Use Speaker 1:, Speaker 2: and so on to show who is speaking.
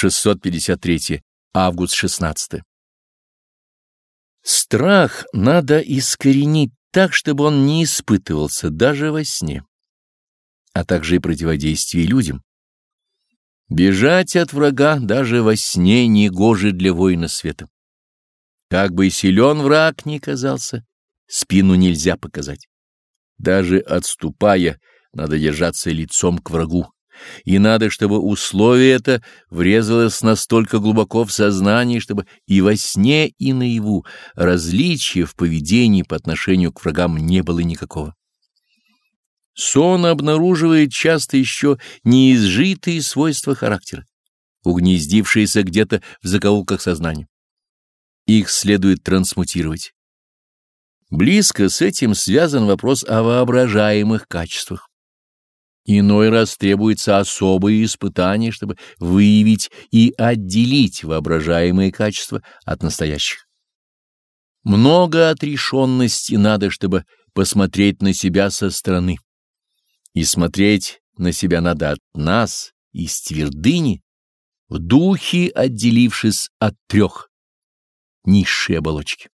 Speaker 1: 653. Август 16. Страх надо искоренить так, чтобы он не испытывался даже во сне, а также и противодействие людям. Бежать от врага даже во сне негоже для воина света. Как бы силен враг ни казался, спину нельзя показать. Даже отступая, надо держаться лицом к врагу, и надо, чтобы условие это врезалось настолько глубоко в сознание, чтобы и во сне, и наяву различия в поведении по отношению к врагам не было никакого. Сон обнаруживает часто еще неизжитые свойства характера, угнездившиеся где-то в закоулках сознания. Их следует трансмутировать. Близко с этим связан вопрос о воображаемых качествах. Иной раз требуется особое испытание, чтобы выявить и отделить воображаемые качества от настоящих. Много отрешенности надо, чтобы посмотреть на себя со стороны. И смотреть на себя надо от нас, из твердыни, в духе отделившись от трех низшей оболочки.